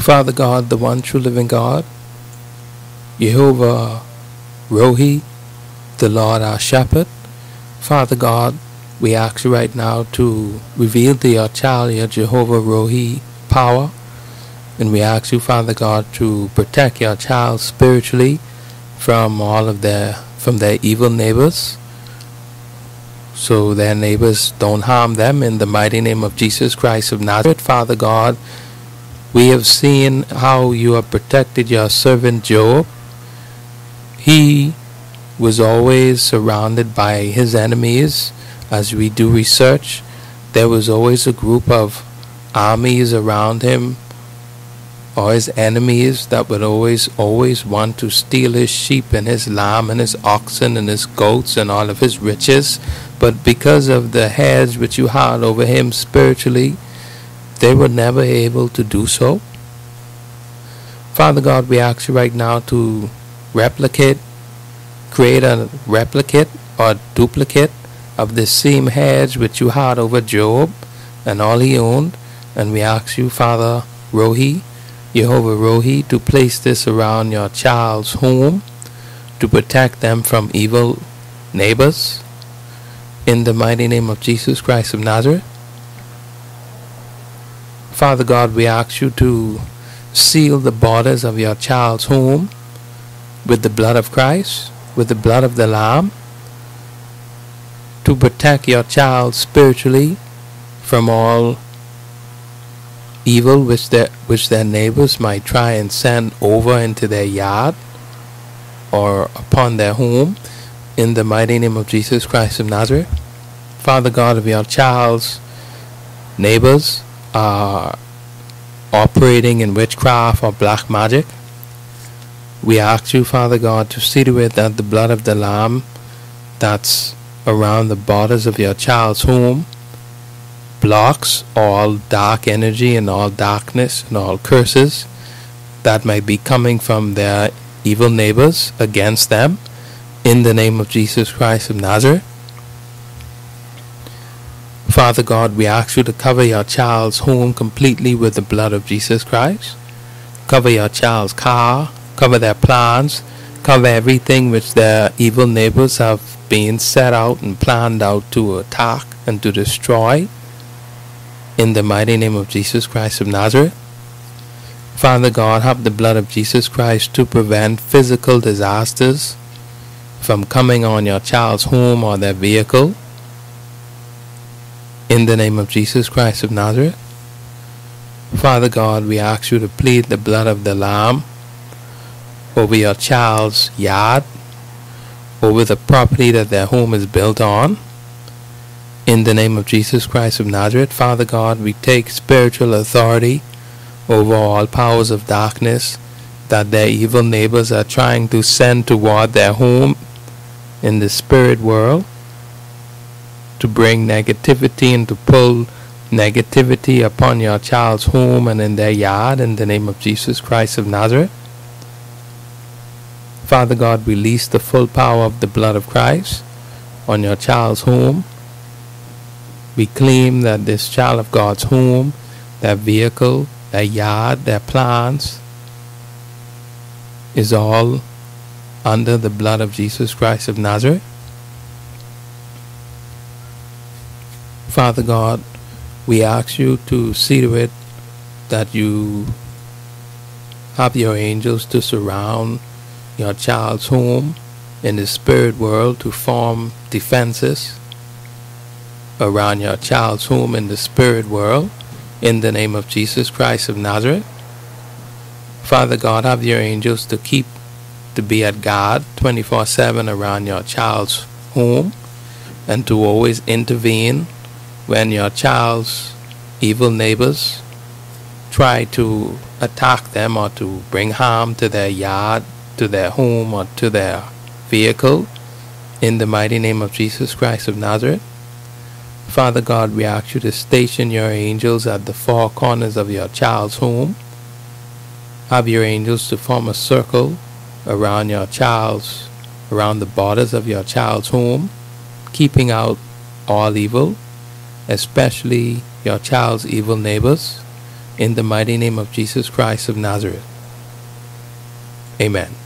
Father God, the one true living God, Jehovah Rohi, the Lord our shepherd. Father God, we ask you right now to reveal to your child your Jehovah Rohi power. And we ask you, Father God, to protect your child spiritually from all of their from their evil neighbors. So their neighbors don't harm them in the mighty name of Jesus Christ of Nazareth, Father God. We have seen how you have protected your servant Job. He was always surrounded by his enemies. As we do research, there was always a group of armies around him or his enemies that would always always want to steal his sheep and his lamb and his oxen and his goats and all of his riches but because of the hedge which you had over him spiritually they were never able to do so father god we ask you right now to replicate create a replicate or duplicate of the same hedge which you had over Job and all he owned. And we ask you, Father Rohi, Jehovah Rohi, to place this around your child's home to protect them from evil neighbors. In the mighty name of Jesus Christ of Nazareth. Father God, we ask you to seal the borders of your child's home with the blood of Christ with the blood of the Lamb to protect your child spiritually from all evil which their, which their neighbors might try and send over into their yard or upon their home in the mighty name of Jesus Christ of Nazareth. Father God of your child's neighbors are operating in witchcraft or black magic we ask you, Father God, to see to it that the blood of the Lamb that's around the borders of your child's home blocks all dark energy and all darkness and all curses that might be coming from their evil neighbors against them in the name of Jesus Christ of Nazareth. Father God, we ask you to cover your child's home completely with the blood of Jesus Christ. Cover your child's car, cover their plans, cover everything which their evil neighbors have been set out and planned out to attack and to destroy. In the mighty name of Jesus Christ of Nazareth. Father God, have the blood of Jesus Christ to prevent physical disasters from coming on your child's home or their vehicle. In the name of Jesus Christ of Nazareth. Father God, we ask you to plead the blood of the Lamb over your child's yard, over the property that their home is built on. In the name of Jesus Christ of Nazareth, Father God, we take spiritual authority over all powers of darkness that their evil neighbors are trying to send toward their home in the spirit world to bring negativity and to pull negativity upon your child's home and in their yard in the name of Jesus Christ of Nazareth. Father God, release the full power of the blood of Christ on your child's home. We claim that this child of God's home, their vehicle, their yard, their plants, is all under the blood of Jesus Christ of Nazareth. Father God, we ask you to see to it that you have your angels to surround your child's home in the spirit world to form defenses around your child's home in the spirit world in the name of Jesus Christ of Nazareth. Father God, have your angels to keep to be at God 24 7 around your child's home and to always intervene when your child's evil neighbors try to attack them or to bring harm to their yard to their home or to their vehicle in the mighty name of Jesus Christ of Nazareth. Father God, we ask you to station your angels at the four corners of your child's home. Have your angels to form a circle around your child's, around the borders of your child's home, keeping out all evil, especially your child's evil neighbors, in the mighty name of Jesus Christ of Nazareth. Amen.